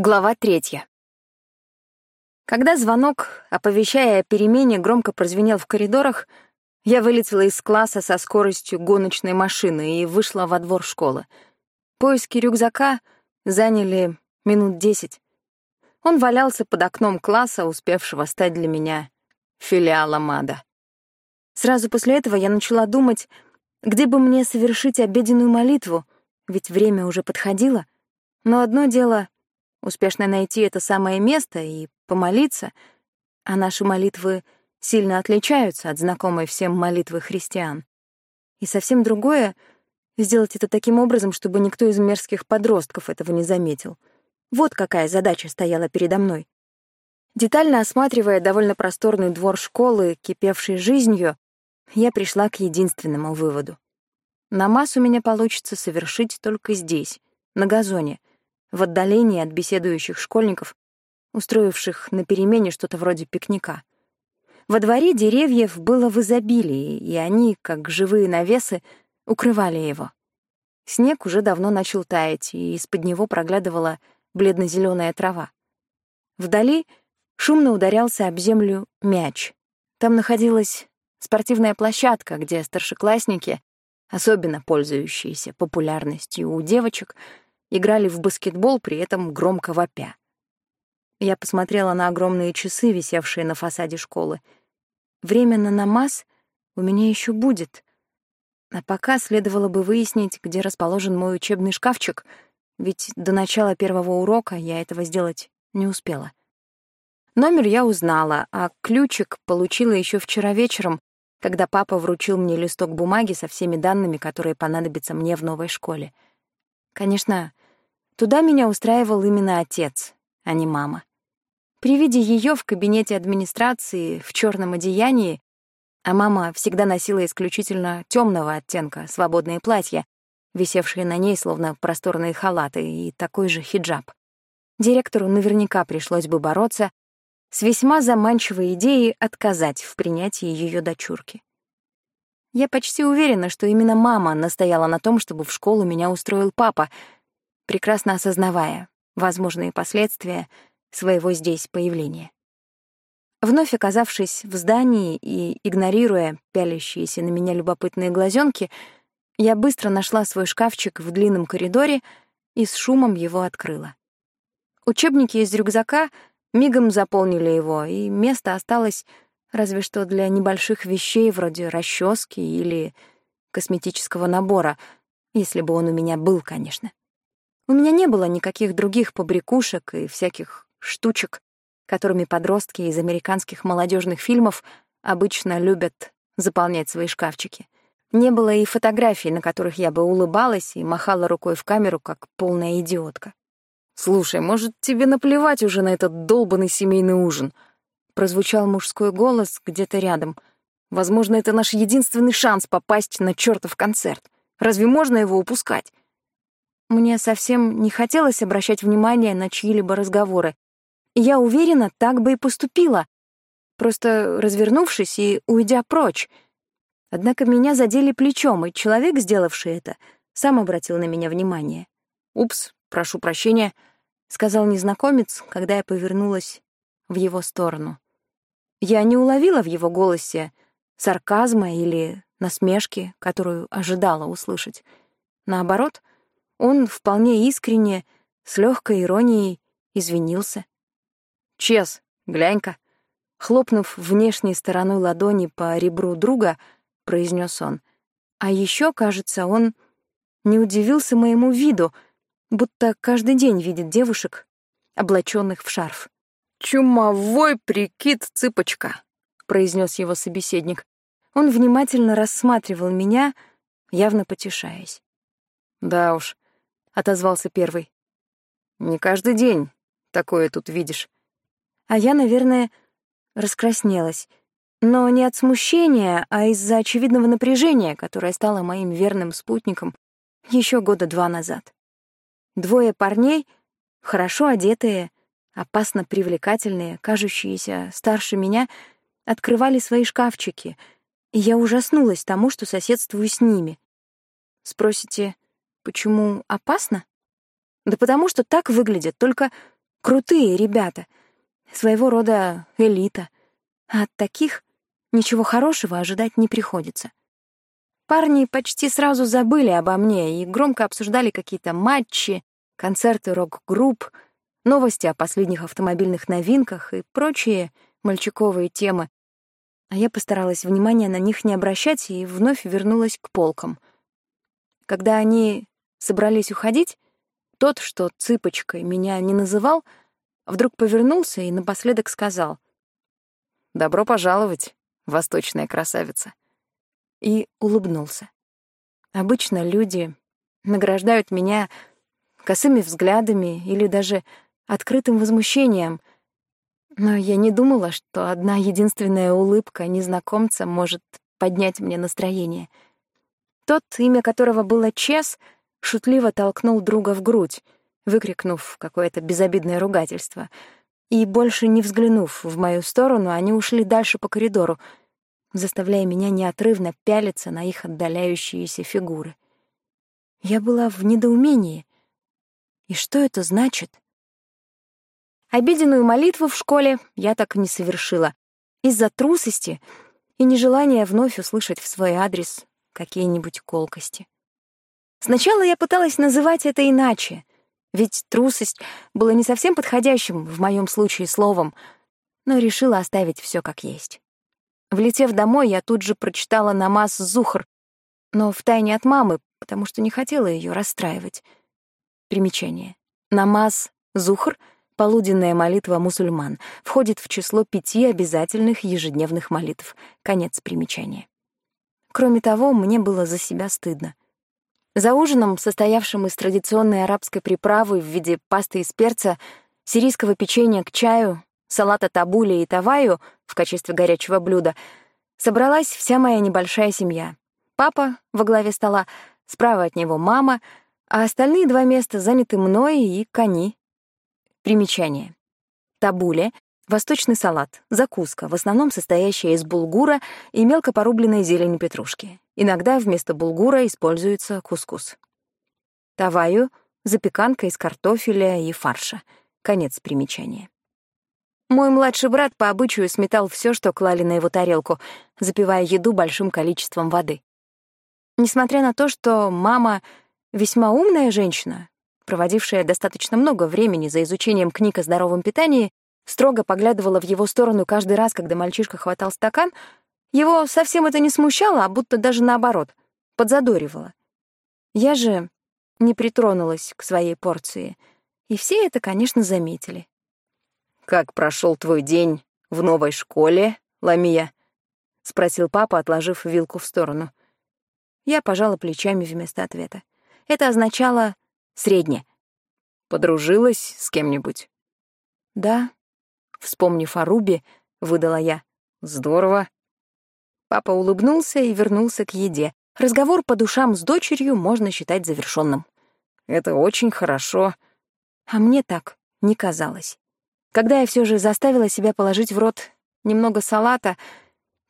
Глава третья. Когда звонок, оповещая о перемене, громко прозвенел в коридорах, я вылетела из класса со скоростью гоночной машины и вышла во двор школы. Поиски рюкзака заняли минут десять. Он валялся под окном класса, успевшего стать для меня филиалом ада. Сразу после этого я начала думать, где бы мне совершить обеденную молитву, ведь время уже подходило. Но одно дело успешно найти это самое место и помолиться, а наши молитвы сильно отличаются от знакомой всем молитвы христиан. И совсем другое — сделать это таким образом, чтобы никто из мерзких подростков этого не заметил. Вот какая задача стояла передо мной. Детально осматривая довольно просторный двор школы, кипевший жизнью, я пришла к единственному выводу. Намаз у меня получится совершить только здесь, на газоне, в отдалении от беседующих школьников, устроивших на перемене что-то вроде пикника. Во дворе деревьев было в изобилии, и они, как живые навесы, укрывали его. Снег уже давно начал таять, и из-под него проглядывала бледно зеленая трава. Вдали шумно ударялся об землю мяч. Там находилась спортивная площадка, где старшеклассники, особенно пользующиеся популярностью у девочек, играли в баскетбол, при этом громко вопя. Я посмотрела на огромные часы, висевшие на фасаде школы. Время на намаз у меня еще будет. А пока следовало бы выяснить, где расположен мой учебный шкафчик, ведь до начала первого урока я этого сделать не успела. Номер я узнала, а ключик получила еще вчера вечером, когда папа вручил мне листок бумаги со всеми данными, которые понадобятся мне в новой школе. Конечно, Туда меня устраивал именно отец, а не мама. При виде ее в кабинете администрации в черном одеянии, а мама всегда носила исключительно темного оттенка свободные платья, висевшие на ней словно просторные халаты и такой же хиджаб. Директору наверняка пришлось бы бороться с весьма заманчивой идеей отказать в принятии ее дочурки. Я почти уверена, что именно мама настояла на том, чтобы в школу меня устроил папа — прекрасно осознавая возможные последствия своего здесь появления. Вновь оказавшись в здании и игнорируя пялящиеся на меня любопытные глазенки, я быстро нашла свой шкафчик в длинном коридоре и с шумом его открыла. Учебники из рюкзака мигом заполнили его, и место осталось разве что для небольших вещей вроде расчески или косметического набора, если бы он у меня был, конечно. У меня не было никаких других побрякушек и всяких штучек, которыми подростки из американских молодежных фильмов обычно любят заполнять свои шкафчики. Не было и фотографий, на которых я бы улыбалась и махала рукой в камеру, как полная идиотка. «Слушай, может, тебе наплевать уже на этот долбанный семейный ужин?» Прозвучал мужской голос где-то рядом. «Возможно, это наш единственный шанс попасть на чертов концерт. Разве можно его упускать?» Мне совсем не хотелось обращать внимание на чьи-либо разговоры. я уверена, так бы и поступила, просто развернувшись и уйдя прочь. Однако меня задели плечом, и человек, сделавший это, сам обратил на меня внимание. «Упс, прошу прощения», — сказал незнакомец, когда я повернулась в его сторону. Я не уловила в его голосе сарказма или насмешки, которую ожидала услышать. Наоборот — он вполне искренне, с легкой иронией, извинился. «Чес, глянь-ка!» Хлопнув внешней стороной ладони по ребру друга, произнес он. А еще, кажется, он не удивился моему виду, будто каждый день видит девушек, облаченных в шарф. «Чумовой прикид, цыпочка», — произнес его собеседник. Он внимательно рассматривал меня, явно потешаясь. «Да уж, отозвался первый. Не каждый день такое тут видишь. А я, наверное, раскраснелась. Но не от смущения, а из-за очевидного напряжения, которое стало моим верным спутником еще года два назад. Двое парней, хорошо одетые, опасно привлекательные, кажущиеся старше меня, открывали свои шкафчики, и я ужаснулась тому, что соседствую с ними. Спросите, Почему опасно? Да потому что так выглядят только Крутые ребята. Своего рода элита. А от таких ничего хорошего ожидать не приходится. Парни почти сразу забыли обо мне и громко обсуждали какие-то матчи, концерты рок-групп, новости о последних автомобильных новинках и прочие мальчиковые темы. А я постаралась внимания на них не обращать и вновь вернулась к полкам. Когда они собрались уходить, тот, что цыпочкой меня не называл, вдруг повернулся и напоследок сказал «Добро пожаловать, восточная красавица!» и улыбнулся. Обычно люди награждают меня косыми взглядами или даже открытым возмущением, но я не думала, что одна единственная улыбка незнакомца может поднять мне настроение. Тот, имя которого было Чес, шутливо толкнул друга в грудь, выкрикнув какое-то безобидное ругательство. И, больше не взглянув в мою сторону, они ушли дальше по коридору, заставляя меня неотрывно пялиться на их отдаляющиеся фигуры. Я была в недоумении. И что это значит? Обеденную молитву в школе я так не совершила. Из-за трусости и нежелания вновь услышать в свой адрес какие-нибудь колкости. Сначала я пыталась называть это иначе, ведь трусость была не совсем подходящим в моем случае словом, но решила оставить все как есть. Влетев домой, я тут же прочитала намаз Зухр, но втайне от мамы, потому что не хотела ее расстраивать. Примечание. Намаз Зухр — полуденная молитва мусульман, входит в число пяти обязательных ежедневных молитв. Конец примечания. Кроме того, мне было за себя стыдно. За ужином, состоявшим из традиционной арабской приправы в виде пасты из перца, сирийского печенья к чаю, салата табули и таваю в качестве горячего блюда, собралась вся моя небольшая семья. Папа во главе стола, справа от него мама, а остальные два места заняты мной и кони. Примечание. Табуле — восточный салат, закуска, в основном состоящая из булгура и мелко порубленной зелени петрушки. Иногда вместо булгура используется кускус. Таваю — запеканка из картофеля и фарша. Конец примечания. Мой младший брат по обычаю сметал все, что клали на его тарелку, запивая еду большим количеством воды. Несмотря на то, что мама весьма умная женщина, проводившая достаточно много времени за изучением книг о здоровом питании, строго поглядывала в его сторону каждый раз, когда мальчишка хватал стакан, его совсем это не смущало, а будто даже наоборот, подзадоривало. Я же не притронулась к своей порции, и все это, конечно, заметили. «Как прошел твой день в новой школе, Ламия?» — спросил папа, отложив вилку в сторону. Я пожала плечами вместо ответа. Это означало «средне». «Подружилась с кем-нибудь?» «Да», — вспомнив о Рубе, выдала я. «Здорово». Папа улыбнулся и вернулся к еде. Разговор по душам с дочерью можно считать завершенным. «Это очень хорошо». А мне так не казалось. Когда я все же заставила себя положить в рот немного салата,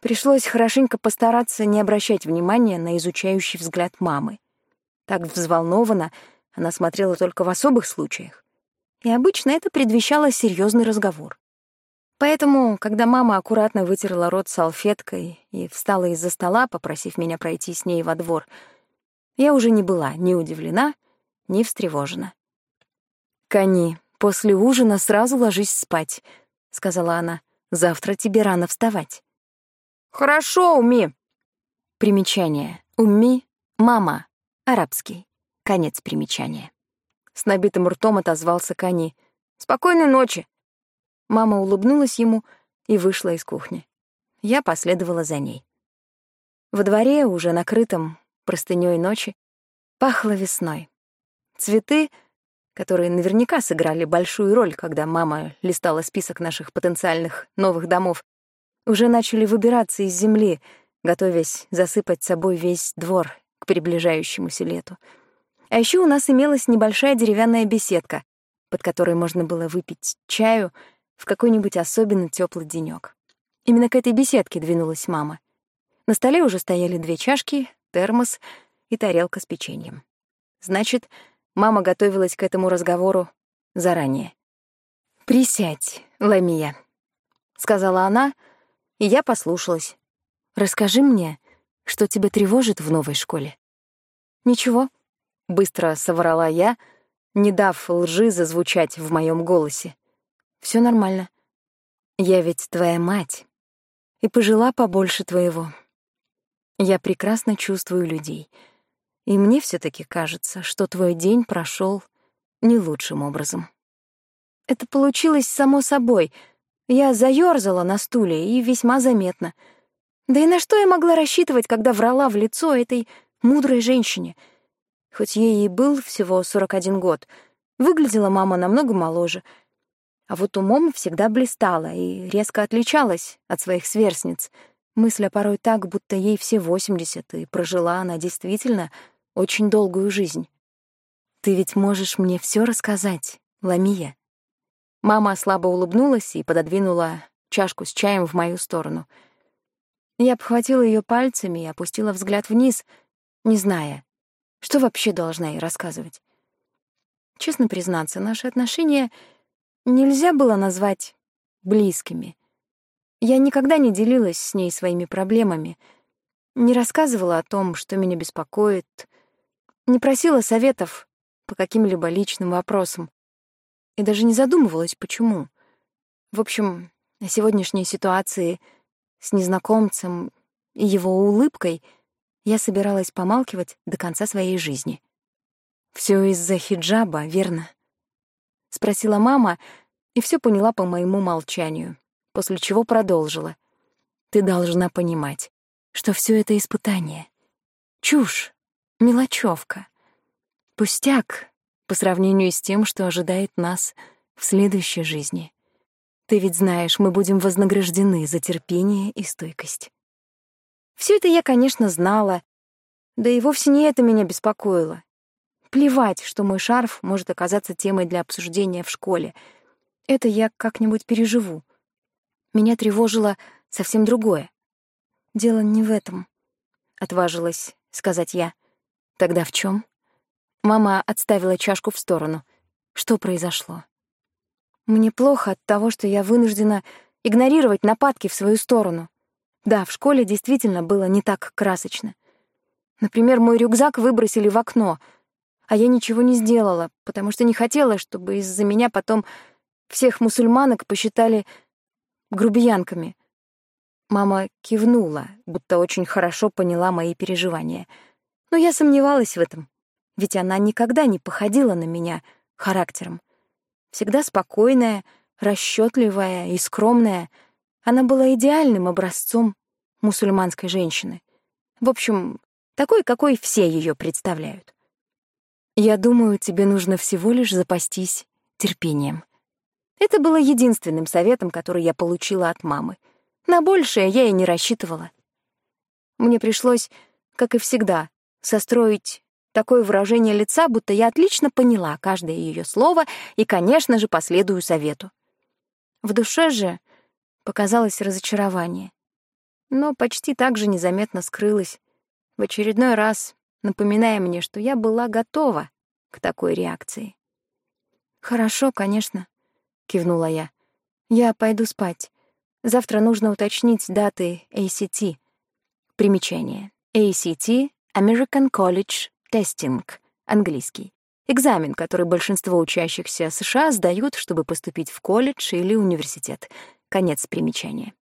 пришлось хорошенько постараться не обращать внимания на изучающий взгляд мамы. Так взволнованно она смотрела только в особых случаях. И обычно это предвещало серьезный разговор. Поэтому, когда мама аккуратно вытерла рот салфеткой и встала из-за стола, попросив меня пройти с ней во двор, я уже не была ни удивлена, ни встревожена. «Кони, «После ужина сразу ложись спать», — сказала она. «Завтра тебе рано вставать». «Хорошо, Уми». Примечание. Уми — мама, арабский. Конец примечания. С набитым ртом отозвался Кани. «Спокойной ночи». Мама улыбнулась ему и вышла из кухни. Я последовала за ней. Во дворе, уже накрытом простынёй ночи, пахло весной. Цветы — которые наверняка сыграли большую роль, когда мама листала список наших потенциальных новых домов, уже начали выбираться из земли, готовясь засыпать собой весь двор к приближающемуся лету. А еще у нас имелась небольшая деревянная беседка, под которой можно было выпить чаю в какой-нибудь особенно теплый денек. Именно к этой беседке двинулась мама. На столе уже стояли две чашки, термос и тарелка с печеньем. Значит, Мама готовилась к этому разговору заранее. «Присядь, Ламия», — сказала она, и я послушалась. «Расскажи мне, что тебя тревожит в новой школе?» «Ничего», — быстро соврала я, не дав лжи зазвучать в моем голосе. Все нормально. Я ведь твоя мать, и пожила побольше твоего. Я прекрасно чувствую людей, и мне все таки кажется, что твой день прошел не лучшим образом. Это получилось само собой. Я заёрзала на стуле, и весьма заметно. Да и на что я могла рассчитывать, когда врала в лицо этой мудрой женщине? Хоть ей и был всего 41 год, выглядела мама намного моложе — а вот умом всегда блистала и резко отличалась от своих сверстниц, мысля порой так, будто ей все восемьдесят, и прожила она действительно очень долгую жизнь. «Ты ведь можешь мне все рассказать, Ламия». Мама слабо улыбнулась и пододвинула чашку с чаем в мою сторону. Я обхватила ее пальцами и опустила взгляд вниз, не зная, что вообще должна ей рассказывать. Честно признаться, наши отношения — нельзя было назвать близкими. Я никогда не делилась с ней своими проблемами, не рассказывала о том, что меня беспокоит, не просила советов по каким-либо личным вопросам и даже не задумывалась, почему. В общем, о сегодняшней ситуации с незнакомцем и его улыбкой я собиралась помалкивать до конца своей жизни. Все из-за хиджаба, верно? — спросила мама, и все поняла по моему молчанию, после чего продолжила. «Ты должна понимать, что все это испытание. Чушь, мелочевка, пустяк по сравнению с тем, что ожидает нас в следующей жизни. Ты ведь знаешь, мы будем вознаграждены за терпение и стойкость». Все это я, конечно, знала, да и вовсе не это меня беспокоило. Плевать, что мой шарф может оказаться темой для обсуждения в школе. Это я как-нибудь переживу. Меня тревожило совсем другое. Дело не в этом, — отважилась сказать я. Тогда в чем? Мама отставила чашку в сторону. Что произошло? Мне плохо от того, что я вынуждена игнорировать нападки в свою сторону. Да, в школе действительно было не так красочно. Например, мой рюкзак выбросили в окно — а я ничего не сделала, потому что не хотела, чтобы из-за меня потом всех мусульманок посчитали грубиянками. Мама кивнула, будто очень хорошо поняла мои переживания. Но я сомневалась в этом, ведь она никогда не походила на меня характером. Всегда спокойная, расчетливая и скромная, она была идеальным образцом мусульманской женщины. В общем, такой, какой все ее представляют. Я думаю, тебе нужно всего лишь запастись терпением. Это было единственным советом, который я получила от мамы. На большее я и не рассчитывала. Мне пришлось, как и всегда, состроить такое выражение лица, будто я отлично поняла каждое ее слово и, конечно же, последую совету. В душе же показалось разочарование, но почти так же незаметно скрылось, в очередной раз напоминая мне, что я была готова к такой реакции. «Хорошо, конечно», — кивнула я. «Я пойду спать. Завтра нужно уточнить даты ACT». Примечание. ACT — American College Testing, английский. Экзамен, который большинство учащихся США сдают, чтобы поступить в колледж или университет. Конец примечания.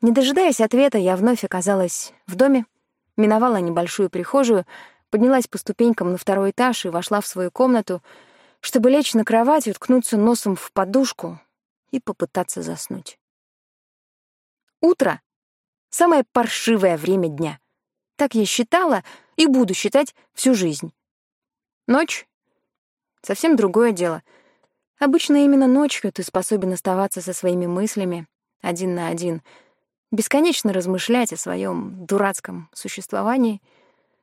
Не дожидаясь ответа, я вновь оказалась в доме, миновала небольшую прихожую, поднялась по ступенькам на второй этаж и вошла в свою комнату, чтобы лечь на кровать, уткнуться носом в подушку и попытаться заснуть. Утро — самое паршивое время дня. Так я считала и буду считать всю жизнь. Ночь — совсем другое дело. Обычно именно ночью ты способен оставаться со своими мыслями один на один, бесконечно размышлять о своем дурацком существовании —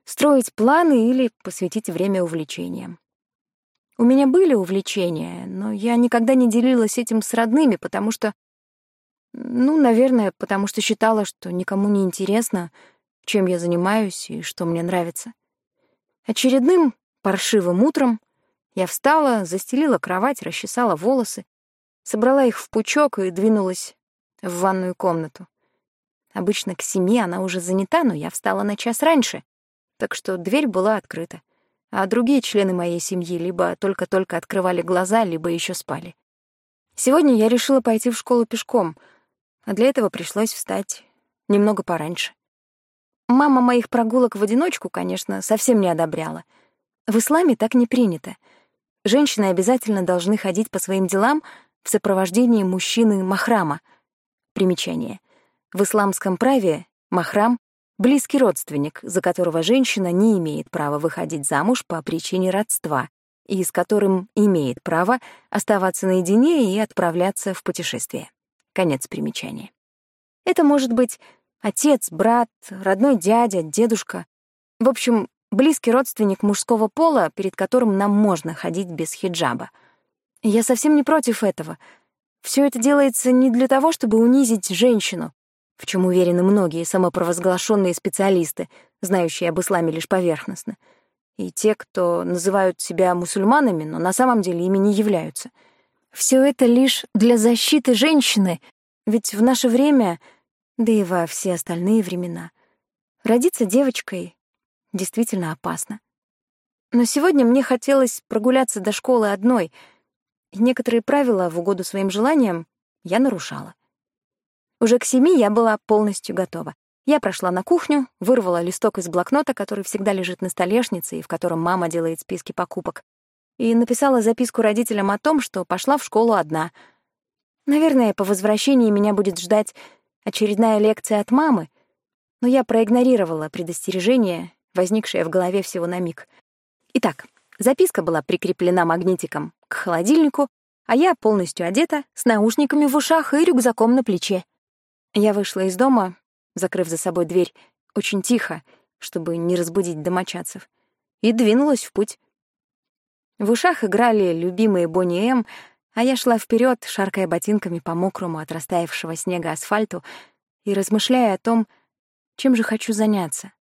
строить планы или посвятить время увлечениям. У меня были увлечения, но я никогда не делилась этим с родными, потому что... Ну, наверное, потому что считала, что никому не интересно, чем я занимаюсь и что мне нравится. Очередным паршивым утром я встала, застелила кровать, расчесала волосы, собрала их в пучок и двинулась в ванную комнату. Обычно к семи она уже занята, но я встала на час раньше, так что дверь была открыта. А другие члены моей семьи либо только-только открывали глаза, либо еще спали. Сегодня я решила пойти в школу пешком, а для этого пришлось встать немного пораньше. Мама моих прогулок в одиночку, конечно, совсем не одобряла. В исламе так не принято. Женщины обязательно должны ходить по своим делам в сопровождении мужчины-махрама. Примечание. В исламском праве махрам — близкий родственник, за которого женщина не имеет права выходить замуж по причине родства и с которым имеет право оставаться наедине и отправляться в путешествие. Конец примечания. Это может быть отец, брат, родной дядя, дедушка. В общем, близкий родственник мужского пола, перед которым нам можно ходить без хиджаба. Я совсем не против этого. Все это делается не для того, чтобы унизить женщину, в чем уверены многие самопровозглашенные специалисты, знающие об исламе лишь поверхностно, и те, кто называют себя мусульманами, но на самом деле ими не являются. Все это лишь для защиты женщины, ведь в наше время, да и во все остальные времена, родиться девочкой действительно опасно. Но сегодня мне хотелось прогуляться до школы одной, и некоторые правила в угоду своим желаниям я нарушала. Уже к семи я была полностью готова. Я прошла на кухню, вырвала листок из блокнота, который всегда лежит на столешнице и в котором мама делает списки покупок, и написала записку родителям о том, что пошла в школу одна. Наверное, по возвращении меня будет ждать очередная лекция от мамы, но я проигнорировала предостережение, возникшее в голове всего на миг. Итак, записка была прикреплена магнитиком к холодильнику, а я полностью одета, с наушниками в ушах и рюкзаком на плече. Я вышла из дома, закрыв за собой дверь, очень тихо, чтобы не разбудить домочадцев, и двинулась в путь. В ушах играли любимые Бонни М, а я шла вперед, шаркая ботинками по мокрому от растаявшего снега асфальту и размышляя о том, чем же хочу заняться.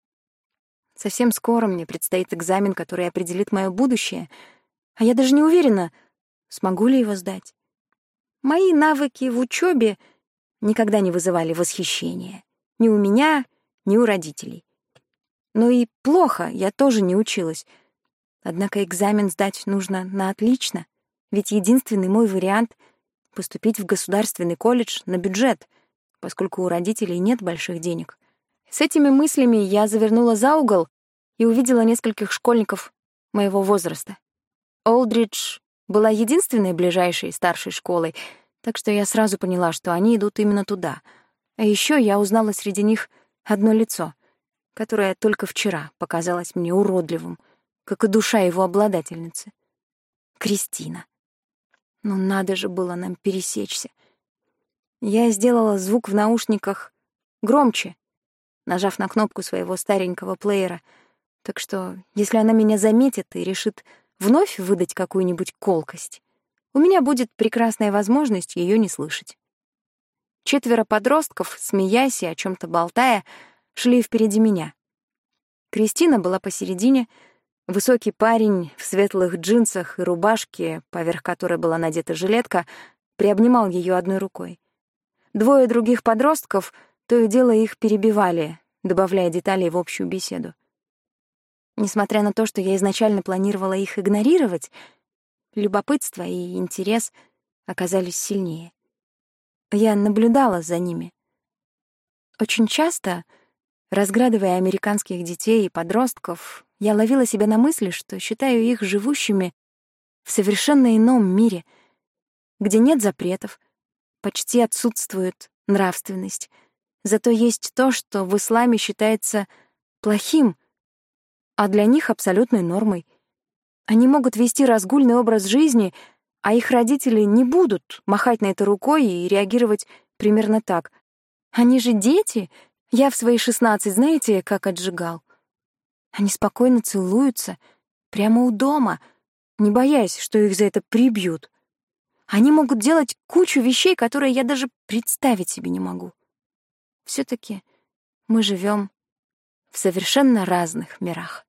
Совсем скоро мне предстоит экзамен, который определит мое будущее, а я даже не уверена, смогу ли его сдать. Мои навыки в учебе — никогда не вызывали восхищения. Ни у меня, ни у родителей. Но и плохо я тоже не училась. Однако экзамен сдать нужно на отлично, ведь единственный мой вариант — поступить в государственный колледж на бюджет, поскольку у родителей нет больших денег. С этими мыслями я завернула за угол и увидела нескольких школьников моего возраста. Олдридж была единственной ближайшей старшей школой — так что я сразу поняла, что они идут именно туда. А еще я узнала среди них одно лицо, которое только вчера показалось мне уродливым, как и душа его обладательницы. Кристина. Ну надо же было нам пересечься. Я сделала звук в наушниках громче, нажав на кнопку своего старенького плеера, так что если она меня заметит и решит вновь выдать какую-нибудь колкость, у меня будет прекрасная возможность ее не слышать. Четверо подростков, смеясь и о чем то болтая, шли впереди меня. Кристина была посередине, высокий парень в светлых джинсах и рубашке, поверх которой была надета жилетка, приобнимал ее одной рукой. Двое других подростков то и дело их перебивали, добавляя деталей в общую беседу. Несмотря на то, что я изначально планировала их игнорировать, любопытство и интерес оказались сильнее. Я наблюдала за ними. Очень часто, разглядывая американских детей и подростков, я ловила себя на мысли, что считаю их живущими в совершенно ином мире, где нет запретов, почти отсутствует нравственность, зато есть то, что в исламе считается плохим, а для них абсолютной нормой — они могут вести разгульный образ жизни, а их родители не будут махать на это рукой и реагировать примерно так. Они же дети. Я в свои шестнадцать, знаете, как отжигал. Они спокойно целуются прямо у дома, не боясь, что их за это прибьют. Они могут делать кучу вещей, которые я даже представить себе не могу. все таки мы живем в совершенно разных мирах.